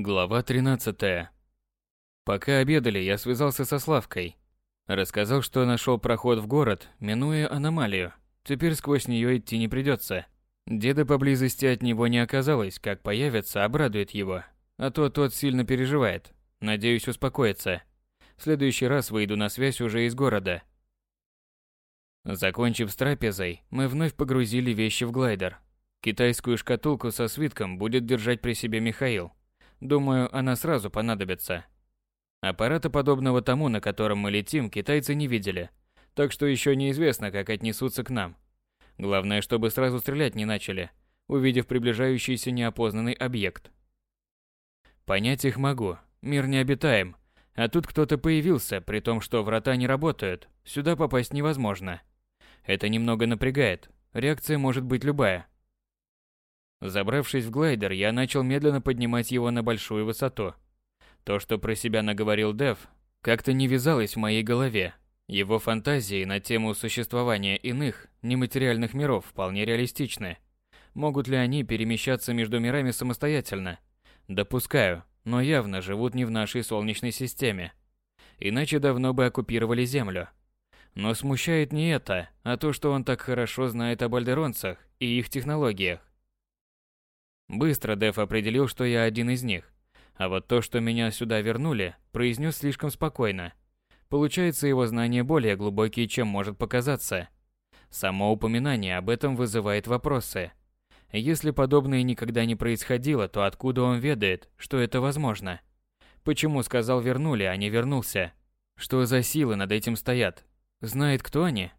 Глава 13. Пока обедали, я связался со Славкой. Рассказал, что нашел проход в город, минуя аномалию. Теперь сквозь нее идти не придется. Деда поблизости от него не оказалось, как появится, обрадует его. А то тот сильно переживает. Надеюсь, успокоится. В следующий раз выйду на связь уже из города. Закончив с трапезой, мы вновь погрузили вещи в глайдер. Китайскую шкатулку со свитком будет держать при себе Михаил. Думаю, она сразу понадобится. Аппарата, подобного тому, на котором мы летим, китайцы не видели, так что еще неизвестно, как отнесутся к нам. Главное, чтобы сразу стрелять не начали, увидев приближающийся неопознанный объект. Понять их могу. Мир необитаем. А тут кто-то появился, при том, что врата не работают. Сюда попасть невозможно. Это немного напрягает. Реакция может быть любая. Забравшись в глайдер, я начал медленно поднимать его на большую высоту. То, что про себя наговорил Дев, как-то не вязалось в моей голове. Его фантазии на тему существования иных, нематериальных миров вполне реалистичны. Могут ли они перемещаться между мирами самостоятельно? Допускаю, но явно живут не в нашей Солнечной системе. Иначе давно бы оккупировали Землю. Но смущает не это, а то, что он так хорошо знает об альдеронцах и их технологиях. Быстро Деф определил, что я один из них. А вот то, что меня сюда вернули, произнес слишком спокойно. Получается, его знания более глубокие, чем может показаться. Само упоминание об этом вызывает вопросы. Если подобное никогда не происходило, то откуда он ведает, что это возможно? Почему сказал вернули, а не вернулся? Что за силы над этим стоят? Знает, кто они?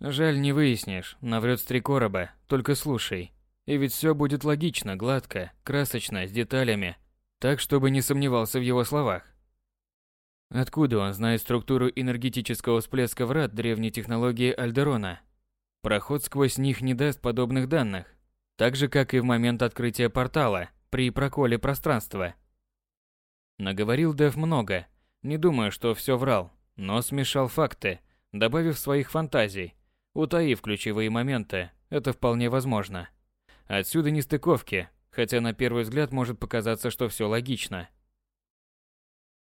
Жаль, не выяснишь, наврет с три короба, только слушай. И ведь все будет логично, гладко, красочно, с деталями, так, чтобы не сомневался в его словах. Откуда он знает структуру энергетического всплеска врат древней технологии Альдерона? Проход сквозь них не даст подобных данных, так же, как и в момент открытия портала, при проколе пространства. Наговорил Дев много, не думаю, что все врал, но смешал факты, добавив своих фантазий, утаив ключевые моменты, это вполне возможно. Отсюда нестыковки, хотя на первый взгляд может показаться, что все логично.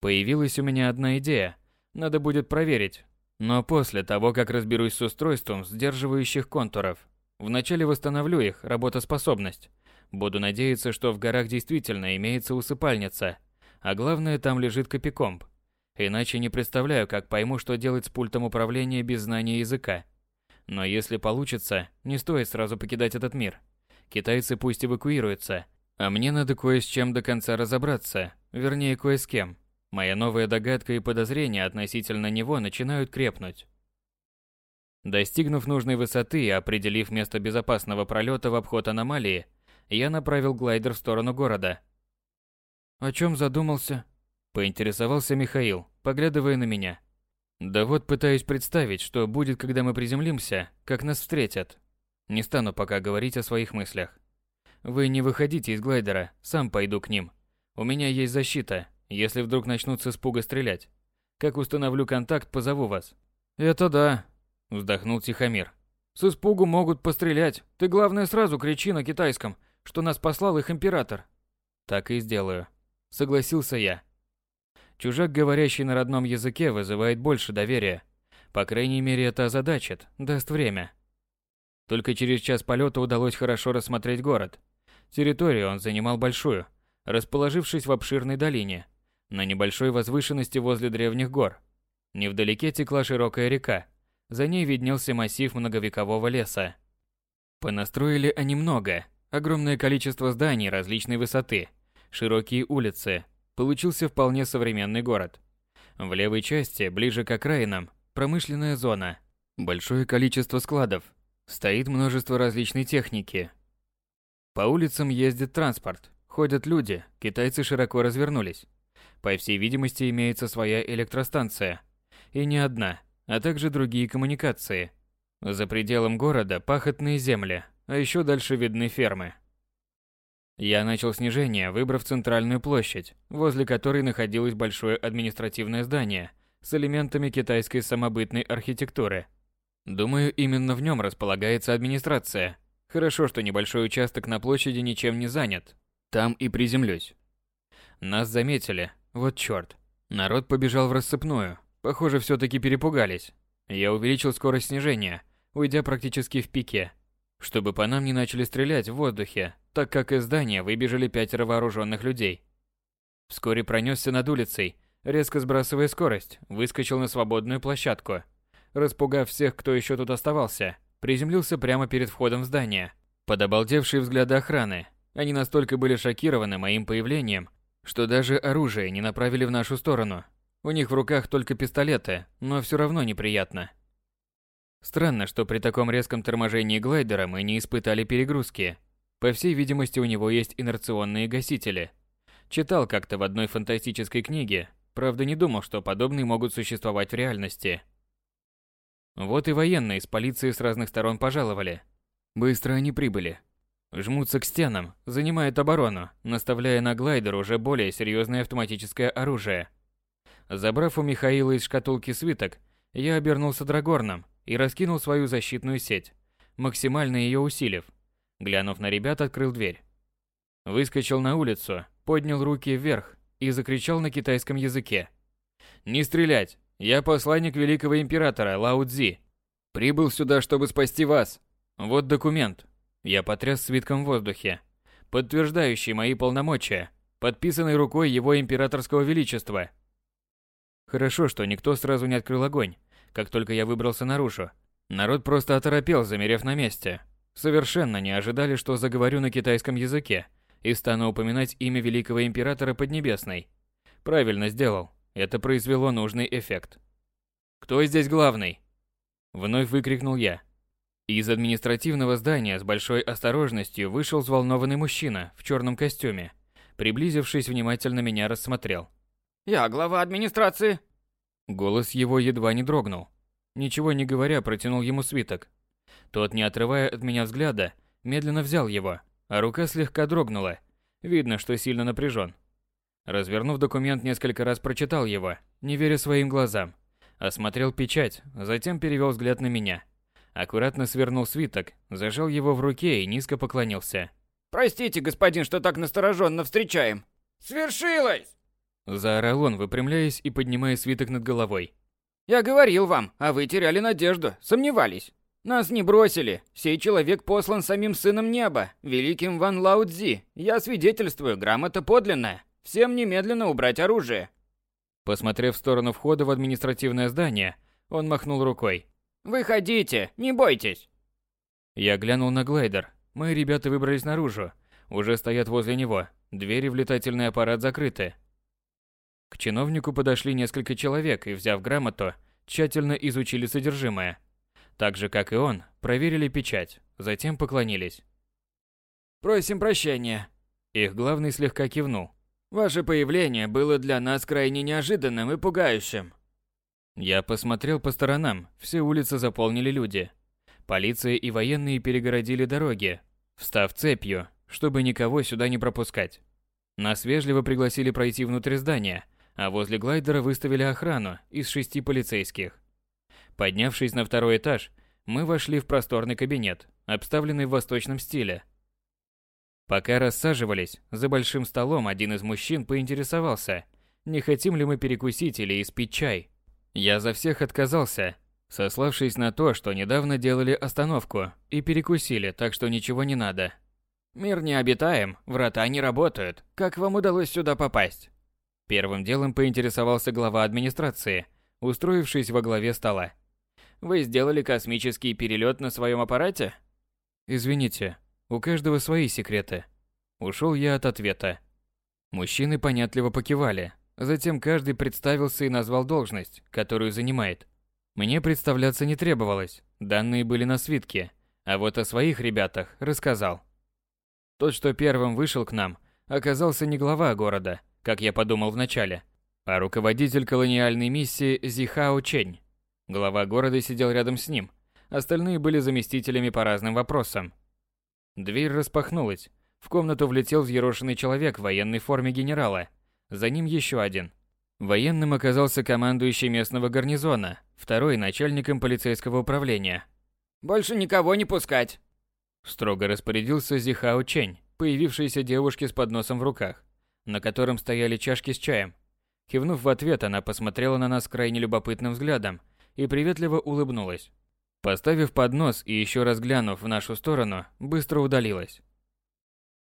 Появилась у меня одна идея. Надо будет проверить. Но после того, как разберусь с устройством сдерживающих контуров, вначале восстановлю их работоспособность. Буду надеяться, что в горах действительно имеется усыпальница, а главное, там лежит копикомп. Иначе не представляю, как пойму, что делать с пультом управления без знания языка. Но если получится, не стоит сразу покидать этот мир. Китайцы пусть эвакуируются, а мне надо кое с чем до конца разобраться, вернее, кое с кем. Моя новая догадка и подозрения относительно него начинают крепнуть. Достигнув нужной высоты и определив место безопасного пролета в обход аномалии, я направил глайдер в сторону города. «О чем задумался?» – поинтересовался Михаил, поглядывая на меня. «Да вот пытаюсь представить, что будет, когда мы приземлимся, как нас встретят. Не стану пока говорить о своих мыслях. Вы не выходите из глайдера, сам пойду к ним. У меня есть защита, если вдруг начнут с испуга стрелять. Как установлю контакт, позову вас. Это да, вздохнул Тихомир. С испугу могут пострелять. Ты главное сразу кричи на китайском, что нас послал их император. Так и сделаю, согласился я. Чужак, говорящий на родном языке, вызывает больше доверия. По крайней мере, это озадачит, даст время. Только через час полета удалось хорошо рассмотреть город. Территорию он занимал большую, расположившись в обширной долине, на небольшой возвышенности возле древних гор. Невдалеке текла широкая река, за ней виднелся массив многовекового леса. Понастроили они много, огромное количество зданий различной высоты, широкие улицы. Получился вполне современный город. В левой части, ближе к окраинам, промышленная зона. Большое количество складов, Стоит множество различной техники. По улицам ездит транспорт, ходят люди, китайцы широко развернулись. По всей видимости, имеется своя электростанция. И не одна, а также другие коммуникации. За пределом города пахотные земли, а еще дальше видны фермы. Я начал снижение, выбрав центральную площадь, возле которой находилось большое административное здание с элементами китайской самобытной архитектуры – Думаю, именно в нем располагается администрация. Хорошо, что небольшой участок на площади ничем не занят. Там и приземлюсь. Нас заметили. Вот чёрт. Народ побежал в рассыпную. Похоже, все таки перепугались. Я увеличил скорость снижения, уйдя практически в пике, чтобы по нам не начали стрелять в воздухе, так как из здания выбежали пятеро вооруженных людей. Вскоре пронесся над улицей, резко сбрасывая скорость, выскочил на свободную площадку. Распугав всех, кто еще тут оставался, приземлился прямо перед входом в здание. Под обалдевшие взгляды охраны, они настолько были шокированы моим появлением, что даже оружие не направили в нашу сторону. У них в руках только пистолеты, но все равно неприятно. Странно, что при таком резком торможении глайдера мы не испытали перегрузки. По всей видимости, у него есть инерционные гасители. Читал как-то в одной фантастической книге, правда не думал, что подобные могут существовать в реальности. Вот и военные из полиции с разных сторон пожаловали. Быстро они прибыли. Жмутся к стенам, занимают оборону, наставляя на глайдер уже более серьезное автоматическое оружие. Забрав у Михаила из шкатулки свиток, я обернулся драгорном и раскинул свою защитную сеть, максимально ее усилив. Глянув на ребят, открыл дверь. Выскочил на улицу, поднял руки вверх и закричал на китайском языке. «Не стрелять! Я посланник великого императора Лао Цзи. Прибыл сюда, чтобы спасти вас. Вот документ, я потряс свитком в воздухе, подтверждающий мои полномочия, подписанный рукой его императорского величества. Хорошо, что никто сразу не открыл огонь, как только я выбрался наружу. Народ просто оторопел, замерев на месте. Совершенно не ожидали, что заговорю на китайском языке и стану упоминать имя великого императора Поднебесной. Правильно сделал. Это произвело нужный эффект. «Кто здесь главный?» Вновь выкрикнул я. Из административного здания с большой осторожностью вышел взволнованный мужчина в черном костюме. Приблизившись, внимательно меня рассмотрел. «Я глава администрации!» Голос его едва не дрогнул. Ничего не говоря, протянул ему свиток. Тот, не отрывая от меня взгляда, медленно взял его, а рука слегка дрогнула. Видно, что сильно напряжен. Развернув документ, несколько раз прочитал его, не веря своим глазам. Осмотрел печать, затем перевел взгляд на меня – аккуратно свернул свиток, зажал его в руке и низко поклонился. «Простите, господин, что так настороженно встречаем!» «Свершилось!» Заорал он, выпрямляясь и поднимая свиток над головой. «Я говорил вам, а вы теряли надежду, сомневались. Нас не бросили. Сей человек послан самим сыном неба, великим Ван Лао Цзи. Я свидетельствую, грамота подлинная. Всем немедленно убрать оружие». Посмотрев в сторону входа в административное здание, он махнул рукой. Выходите, не бойтесь. Я глянул на глайдер. Мои ребята выбрались наружу. Уже стоят возле него. Двери в летательный аппарат закрыты. К чиновнику подошли несколько человек и, взяв грамоту, тщательно изучили содержимое. Так же, как и он, проверили печать, затем поклонились. «Просим прощения». Их главный слегка кивнул. «Ваше появление было для нас крайне неожиданным и пугающим. Я посмотрел по сторонам, все улицы заполнили люди. Полиция и военные перегородили дороги, встав цепью, чтобы никого сюда не пропускать. Нас вежливо пригласили пройти внутрь здания, а возле глайдера выставили охрану из шести полицейских. Поднявшись на второй этаж, мы вошли в просторный кабинет, обставленный в восточном стиле. Пока рассаживались, за большим столом один из мужчин поинтересовался, не хотим ли мы перекусить или испить чай. Я за всех отказался, сославшись на то, что недавно делали остановку и перекусили, так что ничего не надо. Мир не обитаем, врата не работают. Как вам удалось сюда попасть? Первым делом поинтересовался глава администрации, устроившись во главе стола. Вы сделали космический перелет на своем аппарате? Извините, у каждого свои секреты. Ушел я от ответа. Мужчины понятливо покивали, Затем каждый представился и назвал должность, которую занимает. Мне представляться не требовалось, данные были на свитке, а вот о своих ребятах рассказал. Тот, что первым вышел к нам, оказался не глава города, как я подумал вначале, а руководитель колониальной миссии Зихао Чень. Глава города сидел рядом с ним, остальные были заместителями по разным вопросам. Дверь распахнулась, в комнату влетел взъерошенный человек в военной форме генерала – за ним еще один. Военным оказался командующий местного гарнизона, второй начальником полицейского управления. «Больше никого не пускать!» Строго распорядился Зихао Чень, появившейся девушке с подносом в руках. на котором стояли чашки с чаем. Кивнув в ответ, она посмотрела на нас крайне любопытным взглядом и приветливо улыбнулась. Поставив поднос и еще раз глянув в нашу сторону, быстро удалилась.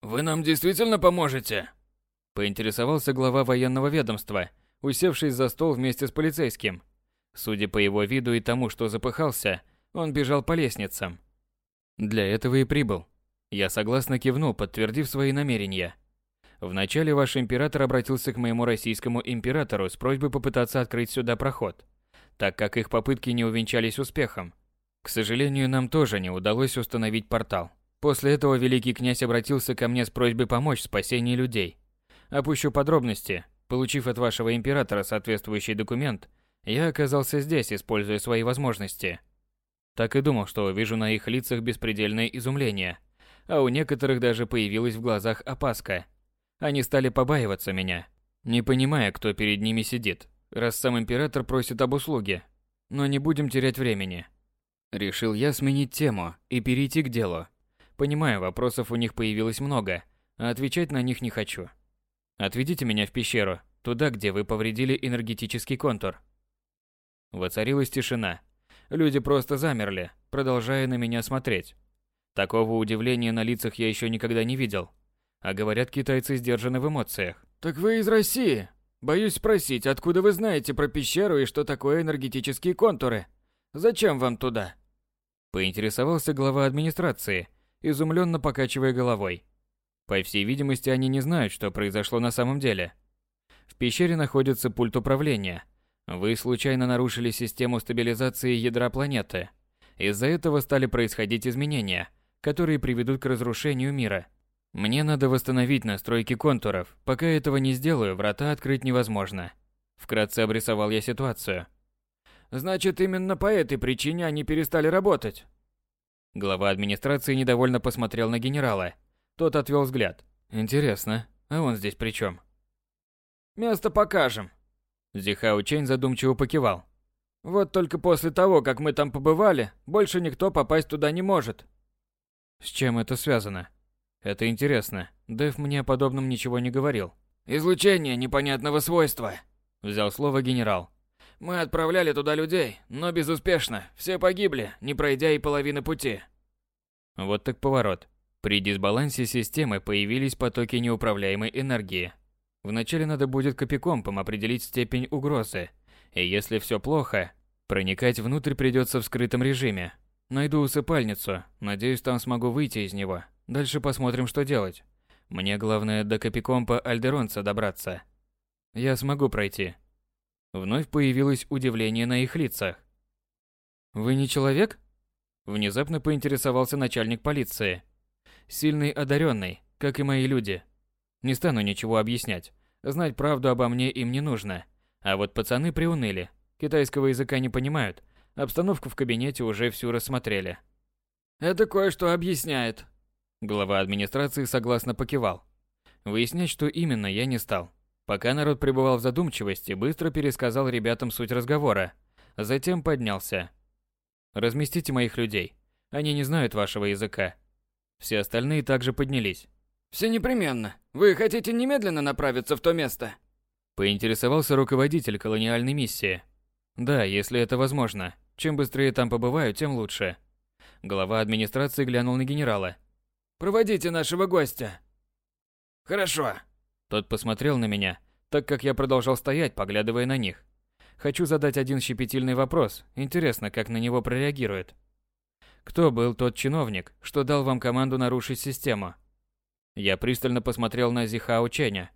«Вы нам действительно поможете?» Поинтересовался глава военного ведомства, усевшись за стол вместе с полицейским. Судя по его виду и тому, что запыхался, он бежал по лестницам. Для этого и прибыл. Я согласно кивнул, подтвердив свои намерения. Вначале ваш император обратился к моему российскому императору с просьбой попытаться открыть сюда проход, так как их попытки не увенчались успехом. К сожалению, нам тоже не удалось установить портал. После этого великий князь обратился ко мне с просьбой помочь в спасении людей. Опущу подробности. Получив от вашего императора соответствующий документ, я оказался здесь, используя свои возможности. Так и думал, что увижу на их лицах беспредельное изумление, а у некоторых даже появилась в глазах опаска – они стали побаиваться меня, не понимая, кто перед ними сидит, раз сам император просит об услуге. Но не будем терять времени. Решил я сменить тему и перейти к делу. Понимаю, вопросов у них появилось много, а отвечать на них не хочу. Отведите меня в пещеру, туда, где вы повредили энергетический контур. Воцарилась тишина. Люди просто замерли, продолжая на меня смотреть. Такого удивления на лицах я еще никогда не видел. А говорят, китайцы сдержаны в эмоциях. Так вы из России? Боюсь спросить, откуда вы знаете про пещеру и что такое энергетические контуры? Зачем вам туда? Поинтересовался глава администрации, изумленно покачивая головой. По всей видимости, они не знают, что произошло на самом деле. В пещере находится пульт управления. Вы случайно нарушили систему стабилизации ядра планеты. Из-за этого стали происходить изменения, которые приведут к разрушению мира. Мне надо восстановить настройки контуров. Пока этого не сделаю, врата открыть невозможно. Вкратце обрисовал я ситуацию. Значит, именно по этой причине они перестали работать. Глава администрации недовольно посмотрел на генерала. Тот отвел взгляд. Интересно, а он здесь при чем? Место покажем. Зихао Чэнь задумчиво покивал. Вот только после того, как мы там побывали, больше никто попасть туда не может. С чем это связано? Это интересно. Дэв мне о подобном ничего не говорил. Излучение непонятного свойства. Взял слово генерал. Мы отправляли туда людей, но безуспешно. Все погибли, не пройдя и половины пути. Вот так поворот. При дисбалансе системы появились потоки неуправляемой энергии. Вначале надо будет копикомпом определить степень угрозы. И если все плохо, проникать внутрь придется в скрытом режиме. Найду усыпальницу, надеюсь, там смогу выйти из него. Дальше посмотрим, что делать. Мне главное до Капикомпа Альдеронца добраться. Я смогу пройти. Вновь появилось удивление на их лицах. Вы не человек? Внезапно поинтересовался начальник полиции. Сильный одаренный, как и мои люди. Не стану ничего объяснять. Знать правду обо мне им не нужно. А вот пацаны приуныли. Китайского языка не понимают. Обстановку в кабинете уже всю рассмотрели. Это кое-что объясняет, Глава администрации согласно покивал. Выяснять, что именно, я не стал. Пока народ пребывал в задумчивости, быстро пересказал ребятам суть разговора. Затем поднялся. «Разместите моих людей. Они не знают вашего языка». Все остальные также поднялись. «Все непременно. Вы хотите немедленно направиться в то место?» Поинтересовался руководитель колониальной миссии. «Да, если это возможно. Чем быстрее там побываю, тем лучше». Глава администрации глянул на генерала. Проводите нашего гостя. Хорошо. Тот посмотрел на меня, так как я продолжал стоять, поглядывая на них. Хочу задать один щепетильный вопрос. Интересно, как на него прореагирует. Кто был тот чиновник, что дал вам команду нарушить систему? Я пристально посмотрел на Зихао Ченя.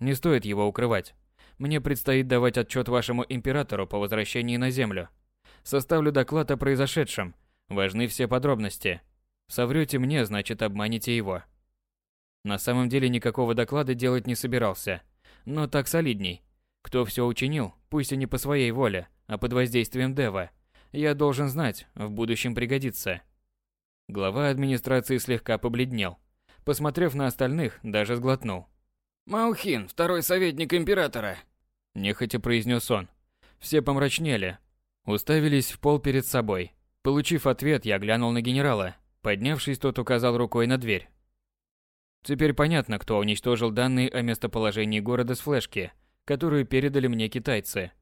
Не стоит его укрывать. Мне предстоит давать отчет вашему императору по возвращении на Землю. Составлю доклад о произошедшем. Важны все подробности. Соврете мне, значит обманете его. На самом деле никакого доклада делать не собирался, но так солидней. Кто все учинил, пусть и не по своей воле, а под воздействием Дева, я должен знать, в будущем пригодится. Глава администрации слегка побледнел. Посмотрев на остальных, даже сглотнул. «Маухин, второй советник императора», – нехотя произнес он. Все помрачнели, уставились в пол перед собой. Получив ответ, я глянул на генерала, Поднявшись, тот указал рукой на дверь. Теперь понятно, кто уничтожил данные о местоположении города с флешки, которую передали мне китайцы.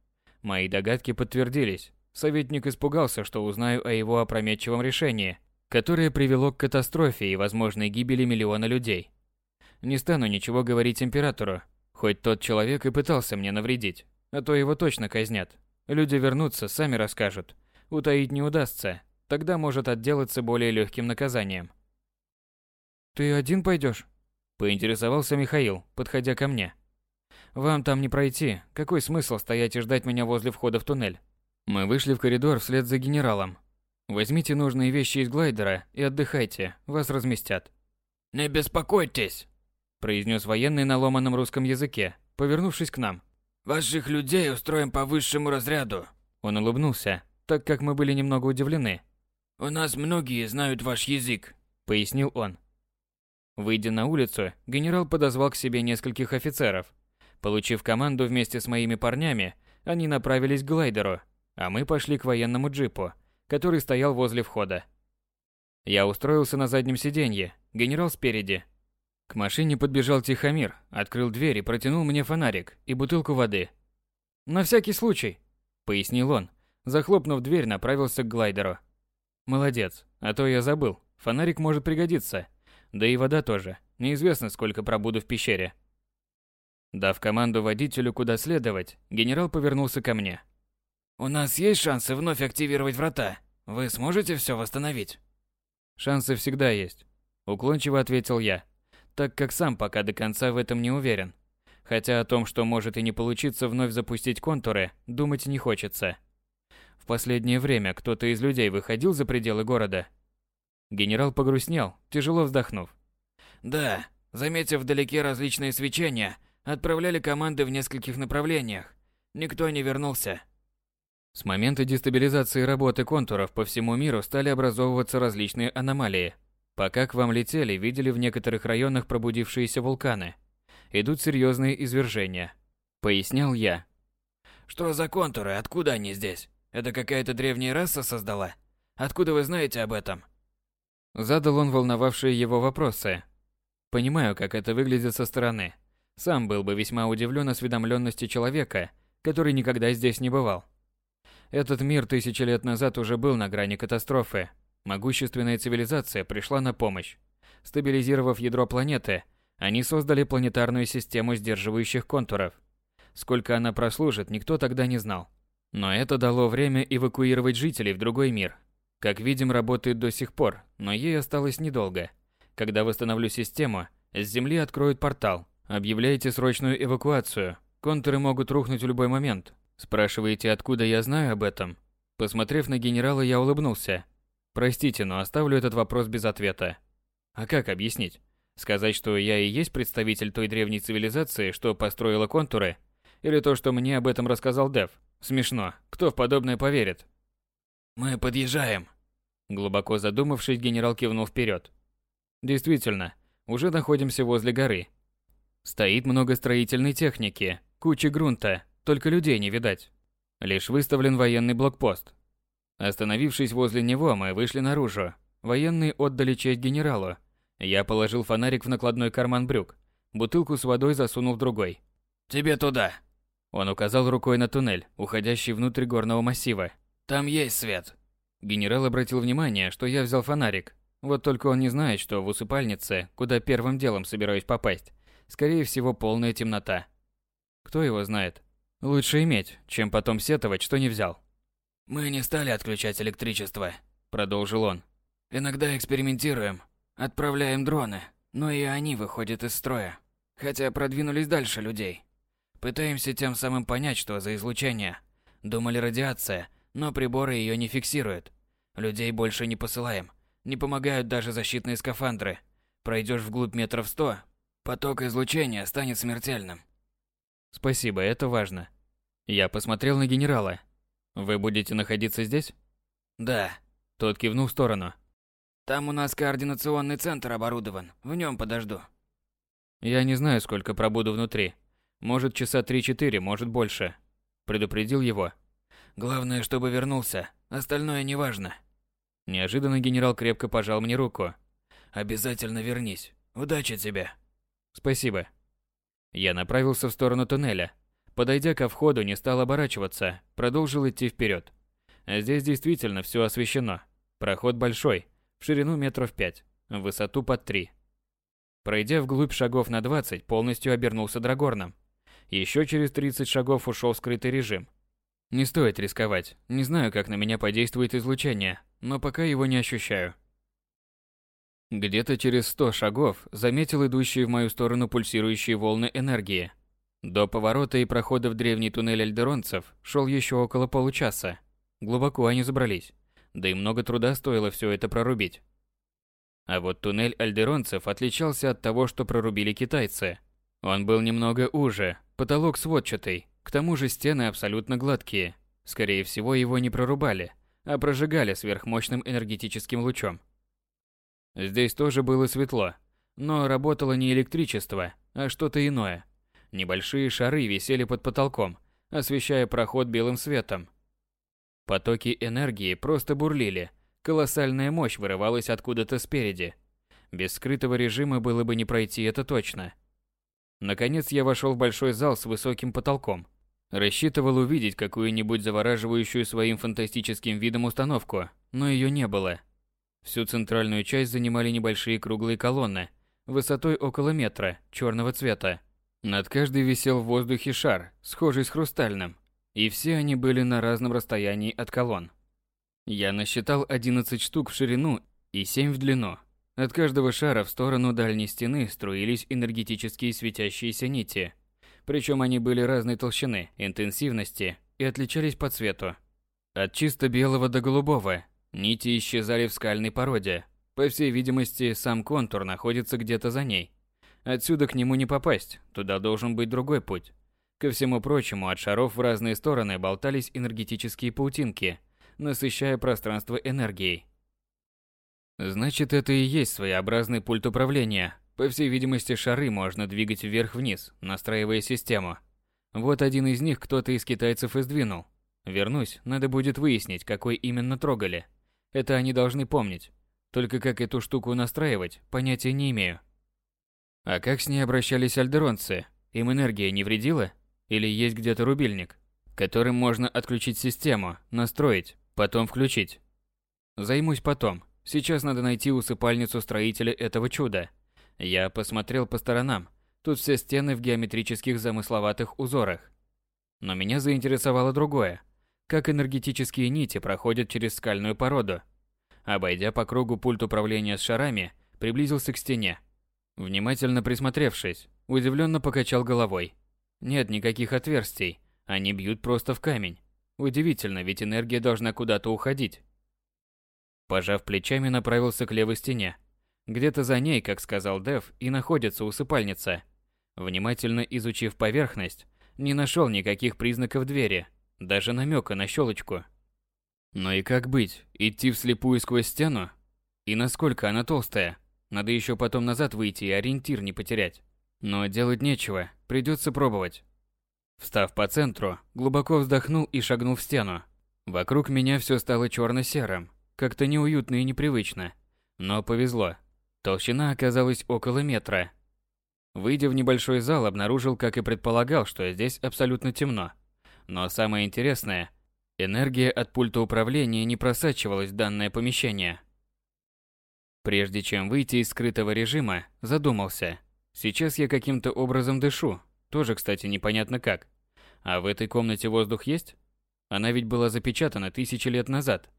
Мои догадки подтвердились. Советник испугался, что узнаю о его опрометчивом решении, которое привело к катастрофе и возможной гибели миллиона людей. Не стану ничего говорить императору, хоть тот человек и пытался мне навредить, а то его точно казнят. Люди вернутся, сами расскажут. Утаить не удастся, тогда может отделаться более легким наказанием. «Ты один пойдешь? Поинтересовался Михаил, подходя ко мне. «Вам там не пройти. Какой смысл стоять и ждать меня возле входа в туннель?» Мы вышли в коридор вслед за генералом. Возьмите нужные вещи из глайдера и отдыхайте, вас разместят. Не беспокойтесь, произнес военный на ломаном русском языке, повернувшись к нам. Ваших людей устроим по высшему разряду. Он улыбнулся, так как мы были немного удивлены. У нас многие знают ваш язык, пояснил он. Выйдя на улицу, генерал подозвал к себе нескольких офицеров. Получив команду вместе с моими парнями, они направились к глайдеру, а мы пошли к военному джипу, который стоял возле входа. Я устроился на заднем сиденье, генерал спереди. К машине подбежал Тихомир, открыл дверь и протянул мне фонарик и бутылку воды. «На всякий случай», — пояснил он, захлопнув дверь, направился к глайдеру. «Молодец, а то я забыл, фонарик может пригодиться. Да и вода тоже, неизвестно, сколько пробуду в пещере». Дав команду водителю, куда следовать, генерал повернулся ко мне. У нас есть шансы вновь активировать врата. Вы сможете все восстановить? Шансы всегда есть, уклончиво ответил я, так как сам пока до конца в этом не уверен. Хотя о том, что может и не получиться вновь запустить контуры, думать не хочется. В последнее время кто-то из людей выходил за пределы города. Генерал погрустнел, тяжело вздохнув. Да, заметив вдалеке различные свечения, отправляли команды в нескольких направлениях. Никто не вернулся. С момента дестабилизации работы контуров по всему миру стали образовываться различные аномалии. Пока к вам летели, видели в некоторых районах пробудившиеся вулканы. Идут серьезные извержения. Пояснял я. Что за контуры? Откуда они здесь? Это какая-то древняя раса создала? Откуда вы знаете об этом? Задал он волновавшие его вопросы. Понимаю, как это выглядит со стороны. Сам был бы весьма удивлен осведомленности человека, который никогда здесь не бывал. Этот мир тысячи лет назад уже был на грани катастрофы. Могущественная цивилизация пришла на помощь. Стабилизировав ядро планеты, они создали планетарную систему сдерживающих контуров. Сколько она прослужит, никто тогда не знал. Но это дало время эвакуировать жителей в другой мир. Как видим, работает до сих пор, но ей осталось недолго. Когда восстановлю систему, с Земли откроют портал. Объявляйте срочную эвакуацию. Контуры могут рухнуть в любой момент, Спрашиваете, откуда я знаю об этом? Посмотрев на генерала, я улыбнулся. Простите, но оставлю этот вопрос без ответа. А как объяснить? Сказать, что я и есть представитель той древней цивилизации, что построила контуры? Или то, что мне об этом рассказал Дев? Смешно. Кто в подобное поверит? Мы подъезжаем. Глубоко задумавшись, генерал кивнул вперед. Действительно, уже находимся возле горы. Стоит много строительной техники, куча грунта, только людей не видать. Лишь выставлен военный блокпост. Остановившись возле него, мы вышли наружу. Военные отдали честь генералу. Я положил фонарик в накладной карман брюк. Бутылку с водой засунул в другой. «Тебе туда!» Он указал рукой на туннель, уходящий внутрь горного массива. «Там есть свет!» Генерал обратил внимание, что я взял фонарик. Вот только он не знает, что в усыпальнице, куда первым делом собираюсь попасть, скорее всего полная темнота. Кто его знает? Лучше иметь, чем потом сетовать, что не взял. Мы не стали отключать электричество, продолжил он. Иногда экспериментируем, отправляем дроны, но и они выходят из строя, хотя продвинулись дальше людей. Пытаемся тем самым понять, что за излучение. Думали радиация, но приборы ее не фиксируют. Людей больше не посылаем. Не помогают даже защитные скафандры. Пройдешь вглубь метров сто, поток излучения станет смертельным. Спасибо, это важно. Я посмотрел на генерала. Вы будете находиться здесь? Да. Тот кивнул в сторону. Там у нас координационный центр оборудован. В нем подожду. Я не знаю, сколько пробуду внутри. Может, часа три-четыре, может, больше. Предупредил его. Главное, чтобы вернулся. Остальное не важно. Неожиданно генерал крепко пожал мне руку. Обязательно вернись. Удачи тебе. Спасибо. Я направился в сторону туннеля. Подойдя ко входу, не стал оборачиваться, продолжил идти вперед. Здесь действительно все освещено. Проход большой, в ширину метров пять, в высоту под три. Пройдя вглубь шагов на 20, полностью обернулся драгорном. Еще через 30 шагов ушел скрытый режим. Не стоит рисковать. Не знаю, как на меня подействует излучение, но пока его не ощущаю. Где-то через 100 шагов заметил идущие в мою сторону пульсирующие волны энергии. До поворота и прохода в древний туннель альдеронцев шел еще около получаса. Глубоко они забрались. Да и много труда стоило все это прорубить. А вот туннель альдеронцев отличался от того, что прорубили китайцы. Он был немного уже, потолок сводчатый, к тому же стены абсолютно гладкие. Скорее всего, его не прорубали, а прожигали сверхмощным энергетическим лучом. Здесь тоже было светло, но работало не электричество, а что-то иное. Небольшие шары висели под потолком, освещая проход белым светом. Потоки энергии просто бурлили, колоссальная мощь вырывалась откуда-то спереди. Без скрытого режима было бы не пройти это точно. Наконец я вошел в большой зал с высоким потолком. Рассчитывал увидеть какую-нибудь завораживающую своим фантастическим видом установку, но ее не было. Всю центральную часть занимали небольшие круглые колонны, высотой около метра, черного цвета. Над каждой висел в воздухе шар, схожий с хрустальным, и все они были на разном расстоянии от колонн. Я насчитал 11 штук в ширину и 7 в длину, от каждого шара в сторону дальней стены струились энергетические светящиеся нити. Причем они были разной толщины, интенсивности и отличались по цвету. От чисто белого до голубого. Нити исчезали в скальной породе. По всей видимости, сам контур находится где-то за ней. Отсюда к нему не попасть, туда должен быть другой путь. Ко всему прочему, от шаров в разные стороны болтались энергетические паутинки, насыщая пространство энергией. Значит, это и есть своеобразный пульт управления. По всей видимости, шары можно двигать вверх-вниз, настраивая систему. Вот один из них кто-то из китайцев и сдвинул. Вернусь, надо будет выяснить, какой именно трогали. Это они должны помнить. Только как эту штуку настраивать, понятия не имею. А как с ней обращались альдеронцы? Им энергия не вредила? Или есть где-то рубильник, которым можно отключить систему, настроить, потом включить? Займусь потом. Сейчас надо найти усыпальницу строителя этого чуда. Я посмотрел по сторонам. Тут все стены в геометрических замысловатых узорах. Но меня заинтересовало другое. Как энергетические нити проходят через скальную породу. Обойдя по кругу пульт управления с шарами, приблизился к стене. Внимательно присмотревшись, удивленно покачал головой. Нет никаких отверстий, они бьют просто в камень. Удивительно, ведь энергия должна куда-то уходить. Пожав плечами, направился к левой стене. Где-то за ней, как сказал Дев, и находится усыпальница. Внимательно изучив поверхность, не нашел никаких признаков двери, даже намека на щелочку. Но и как быть? Идти вслепую сквозь стену? И насколько она толстая? Надо еще потом назад выйти и ориентир не потерять. Но делать нечего, придется пробовать. Встав по центру, глубоко вздохнул и шагнул в стену. Вокруг меня все стало черно-серым, как-то неуютно и непривычно. Но повезло. Толщина оказалась около метра. Выйдя в небольшой зал, обнаружил, как и предполагал, что здесь абсолютно темно. Но самое интересное, энергия от пульта управления не просачивалась в данное помещение. Прежде чем выйти из скрытого режима, задумался. Сейчас я каким-то образом дышу, тоже, кстати, непонятно как. А в этой комнате воздух есть? Она ведь была запечатана тысячи лет назад.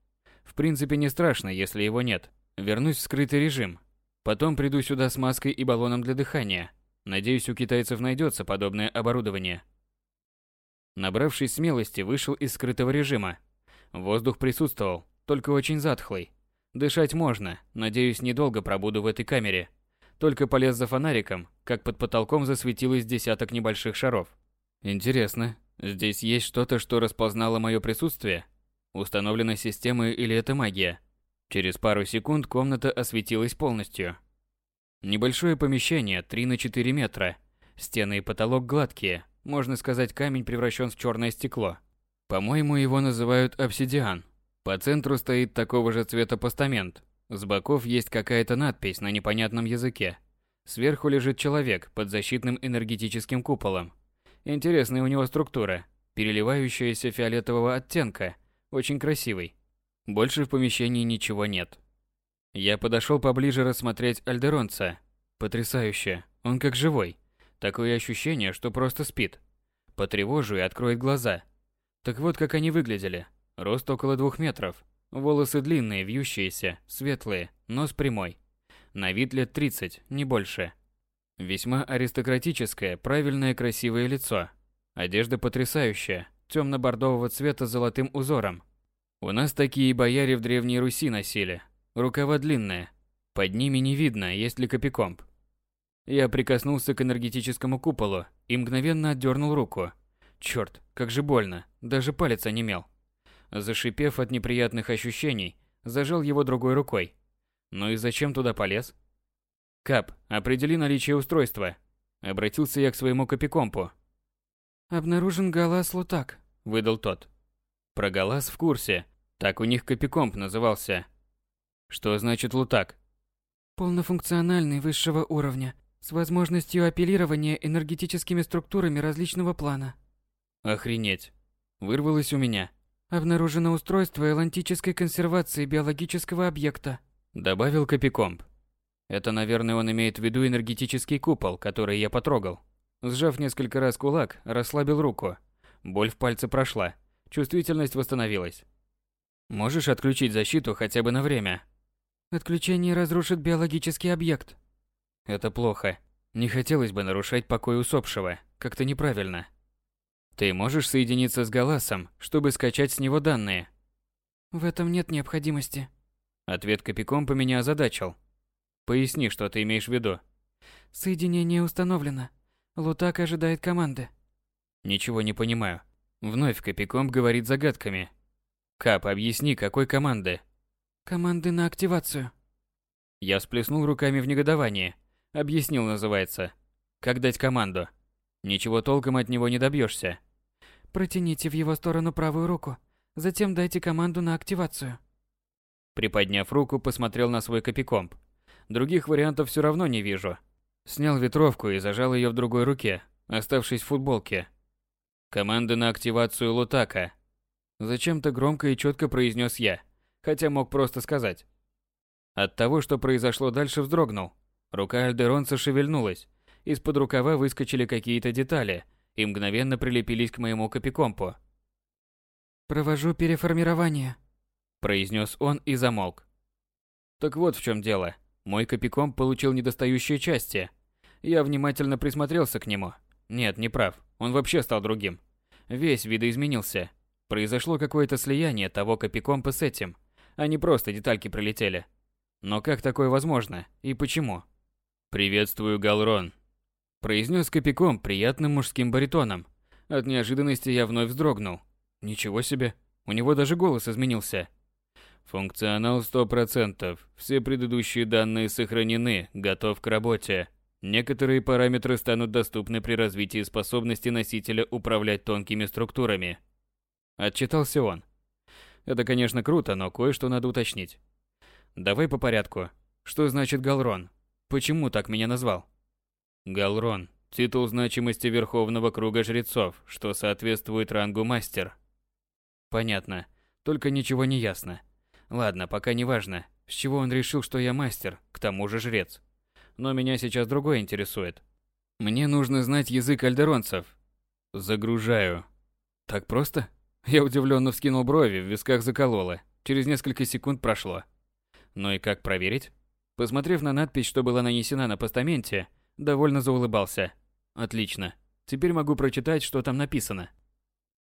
В принципе, не страшно, если его нет. Вернусь в скрытый режим. Потом приду сюда с маской и баллоном для дыхания. Надеюсь, у китайцев найдется подобное оборудование. Набравшись смелости, вышел из скрытого режима. Воздух присутствовал, только очень затхлый. Дышать можно, надеюсь, недолго пробуду в этой камере. Только полез за фонариком, как под потолком засветилось десяток небольших шаров. Интересно, здесь есть что-то, что распознало мое присутствие? Установлена система или это магия? Через пару секунд комната осветилась полностью. Небольшое помещение 3 на 4 метра. Стены и потолок гладкие. Можно сказать, камень превращен в черное стекло. По-моему, его называют обсидиан. По центру стоит такого же цвета постамент. С боков есть какая-то надпись на непонятном языке. Сверху лежит человек под защитным энергетическим куполом. Интересная у него структура, переливающаяся фиолетового оттенка, очень красивый. Больше в помещении ничего нет. Я подошел поближе рассмотреть Альдеронца. Потрясающе, он как живой. Такое ощущение, что просто спит. Потревожу и откроет глаза. Так вот, как они выглядели. Рост около двух метров. Волосы длинные, вьющиеся, светлые, нос прямой. На вид лет 30, не больше. Весьма аристократическое, правильное красивое лицо. Одежда потрясающая, темно-бордового цвета с золотым узором. У нас такие бояре в Древней Руси носили. Рукава длинные. Под ними не видно, есть ли копикомб. Я прикоснулся к энергетическому куполу и мгновенно отдернул руку. Черт, как же больно, даже палец онемел. Зашипев от неприятных ощущений, зажал его другой рукой. Ну и зачем туда полез? Кап, определи наличие устройства. Обратился я к своему копикомпу. Обнаружен галас лутак, выдал тот. Про галас в курсе. Так у них копикомп назывался. Что значит лутак? Полнофункциональный высшего уровня, с возможностью апеллирования энергетическими структурами различного плана. Охренеть. Вырвалось у меня. Обнаружено устройство элантической консервации биологического объекта. Добавил Копикомп. Это, наверное, он имеет в виду энергетический купол, который я потрогал. Сжав несколько раз кулак, расслабил руку. Боль в пальце прошла. Чувствительность восстановилась. Можешь отключить защиту хотя бы на время? Отключение разрушит биологический объект. Это плохо. Не хотелось бы нарушать покой усопшего. Как-то неправильно. Ты можешь соединиться с Галасом, чтобы скачать с него данные? В этом нет необходимости. Ответ Копиком по меня озадачил. Поясни, что ты имеешь в виду. Соединение установлено. Лутак ожидает команды. Ничего не понимаю. Вновь Копиком говорит загадками. Кап, объясни, какой команды? Команды на активацию. Я всплеснул руками в негодовании. Объяснил, называется. Как дать команду? Ничего толком от него не добьешься. Протяните в его сторону правую руку, затем дайте команду на активацию. Приподняв руку, посмотрел на свой копикомп. Других вариантов все равно не вижу. Снял ветровку и зажал ее в другой руке, оставшись в футболке. Команда на активацию Лутака. Зачем-то громко и четко произнес я, хотя мог просто сказать. От того, что произошло дальше, вздрогнул. Рука Альдеронца шевельнулась. Из-под рукава выскочили какие-то детали и мгновенно прилепились к моему копикомпу. «Провожу переформирование», – произнес он и замолк. Так вот в чем дело. Мой копикомп получил недостающие части. Я внимательно присмотрелся к нему. Нет, не прав. Он вообще стал другим. Весь видоизменился. Произошло какое-то слияние того копикомпа с этим, а не просто детальки прилетели. Но как такое возможно и почему? «Приветствую, Галрон», – произнес Копиком приятным мужским баритоном. От неожиданности я вновь вздрогнул. Ничего себе, у него даже голос изменился. Функционал 100%, все предыдущие данные сохранены, готов к работе. Некоторые параметры станут доступны при развитии способности носителя управлять тонкими структурами. Отчитался он. Это, конечно, круто, но кое-что надо уточнить. Давай по порядку. Что значит Галрон? Почему так меня назвал? Галрон – титул значимости Верховного Круга Жрецов, что соответствует рангу Мастер. Понятно, только ничего не ясно. Ладно, пока не важно, с чего он решил, что я мастер, к тому же жрец. Но меня сейчас другое интересует. Мне нужно знать язык альдеронцев. Загружаю. Так просто? Я удивленно вскинул брови, в висках закололо. Через несколько секунд прошло. Ну и как проверить? Посмотрев на надпись, что была нанесена на постаменте, довольно заулыбался. Отлично. Теперь могу прочитать, что там написано.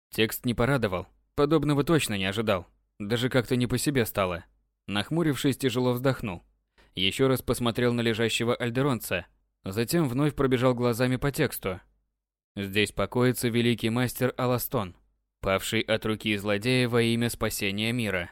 Текст не порадовал. Подобного точно не ожидал. Даже как-то не по себе стало. Нахмурившись, тяжело вздохнул. Еще раз посмотрел на лежащего альдеронца. Затем вновь пробежал глазами по тексту. Здесь покоится великий мастер Аластон, павший от руки злодея во имя спасения мира.